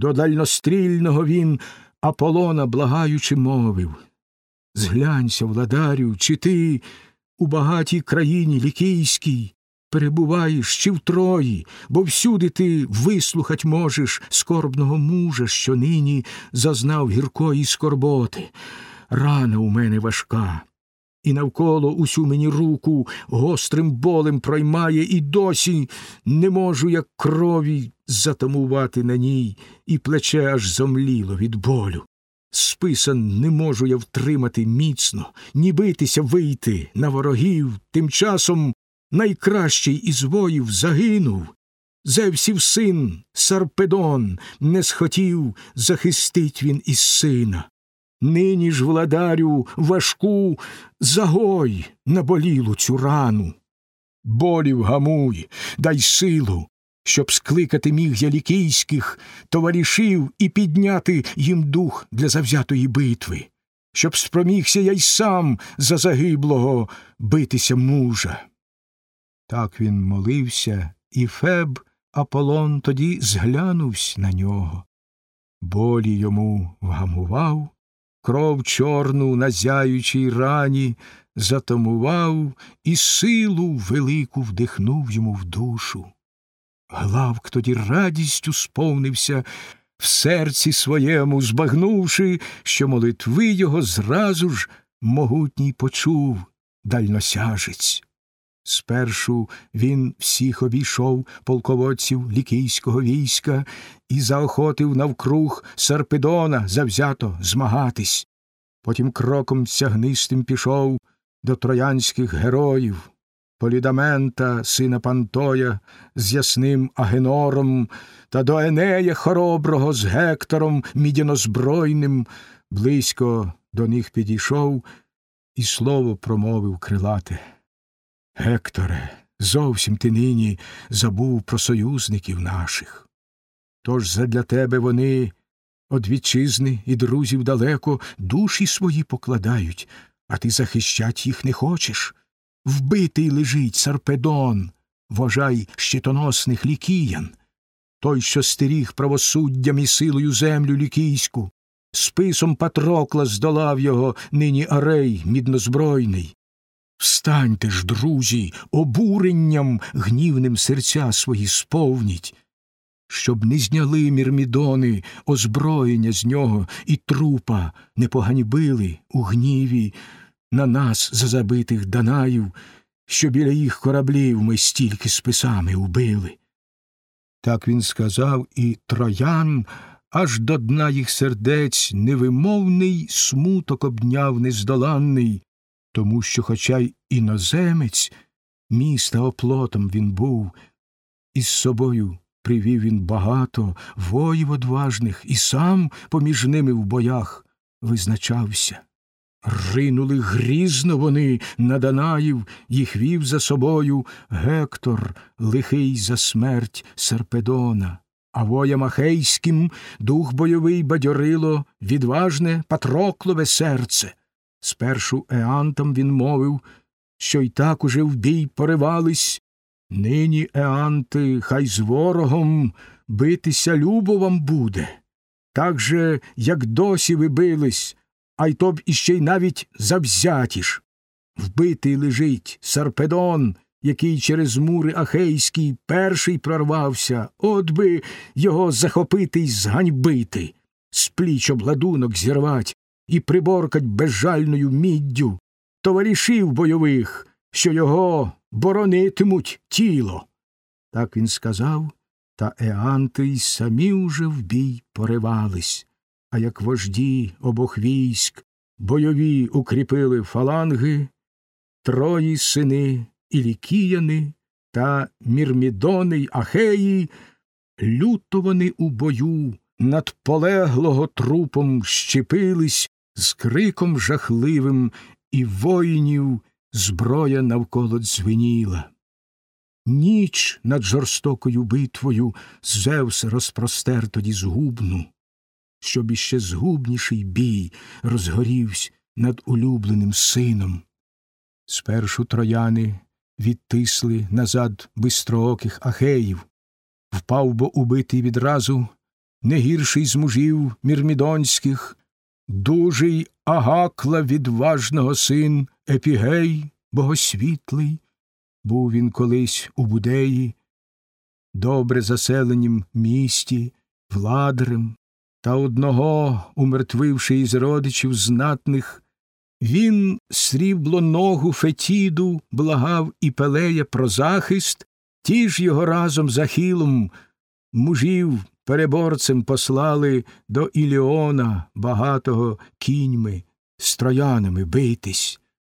До дальнострільного він Аполлона благаючи мовив Зглянься, владарю, чи ти у багатій країні лікійській перебуваєш чи в Трої, бо всюди ти вислухать можеш скорбного мужа, що нині зазнав гіркої скорботи. Рана у мене важка, і навколо усю мені руку гострим болем проймає, і досі не можу, як крові, затамувати на ній, і плече аж зомліло від болю. Списа не можу я втримати міцно, ні битися вийти на ворогів, тим часом найкращий із воїв загинув. Зевсів син Сарпедон не схотів захистить він і сина. Нині ж, владарю, важку загой наболілу цю рану. Болів гамуй, дай силу, щоб скликати міг я лікійських товаришів і підняти їм дух для завзятої битви, щоб спромігся я й сам за загиблого битися мужа. Так він молився, і Феб Аполлон тоді зглянувсь на нього. Болі йому вгамував, кров чорну на зяючій рані затамував і силу велику вдихнув йому в душу. Главк тоді радістю сповнився в серці своєму, збагнувши, що молитви його зразу ж могутній почув дальносяжець. Спершу він всіх обійшов полководців лікійського війська і заохотив навкруг Сарпедона завзято змагатись. Потім кроком сягнистим пішов до троянських героїв, Полідамента, сина Пантоя, з ясним Агенором, та до Енея хороброго з Гектором мідянозбройним, близько до них підійшов і слово промовив крилате. Гекторе, зовсім ти нині забув про союзників наших. Тож задля тебе вони од вітчизни і друзів далеко душі свої покладають, а ти захищать їх не хочеш. Вбитий лежить Сарпедон, вважай щитоносних лікіян, той, що стеріг правосуддям і силою землю лікійську, списом Патрокла здолав його нині арей міднозбройний. Встаньте ж, друзі, обуренням гнівним серця свої сповніть, щоб не зняли мірмідони озброєння з нього і трупа не поганьбили у гніві на нас за забитих Данаїв, що біля їх кораблів ми стільки списами убили. Так він сказав, і троян аж до дна їх сердець невимовний смуток обняв нездоланний, тому що, хоча й іноземець, міста оплотом він був, із собою привів він багато воїв одважних, і сам поміж ними в боях визначався. Ринули грізно вони на Данаїв, їх вів за собою Гектор, лихий за смерть Серпедона, а воям ахейським дух бойовий бадьорило, відважне Патроклове серце. Спершу Еантам він мовив, що й так уже в бій поривались. Нині, Еанти, хай з ворогом битися любо вам буде. Так же, як досі ви бились, а й то б іще й навіть завзятіш. Вбитий лежить Сарпедон, який через мури Ахейські перший прорвався, от би його захопити й зганьбити, з пліч обладунок зірвать і приборкать безжальною міддю, товаришів бойових, що його боронитимуть тіло. Так він сказав, та Еанти й самі уже в бій поривались а як вожді обох військ, бойові укріпили фаланги, трої сини Ілікіяни та Мірмідони й Ахеї, люто у бою над полеглого трупом щепились з криком жахливим, і воїнів зброя навколо дзвеніла. Ніч над жорстокою битвою Зевс розпростер тоді згубну щоб іще згубніший бій розгорівсь над улюбленим сином. Спершу трояни відтисли назад бистрооких ахеїв, впав бо убитий відразу не гірший з мужів мірмідонських, дужий агакла відважного син Епігей богосвітлий, був він колись у Будеї, добре заселенім місті, владарем, та одного, умертвивши із родичів знатних, він срібло ногу Фетіду благав і Пелея про захист, ті ж його разом з Ахілом мужів переборцем послали до Іліона багатого кіньми, з троянами битись.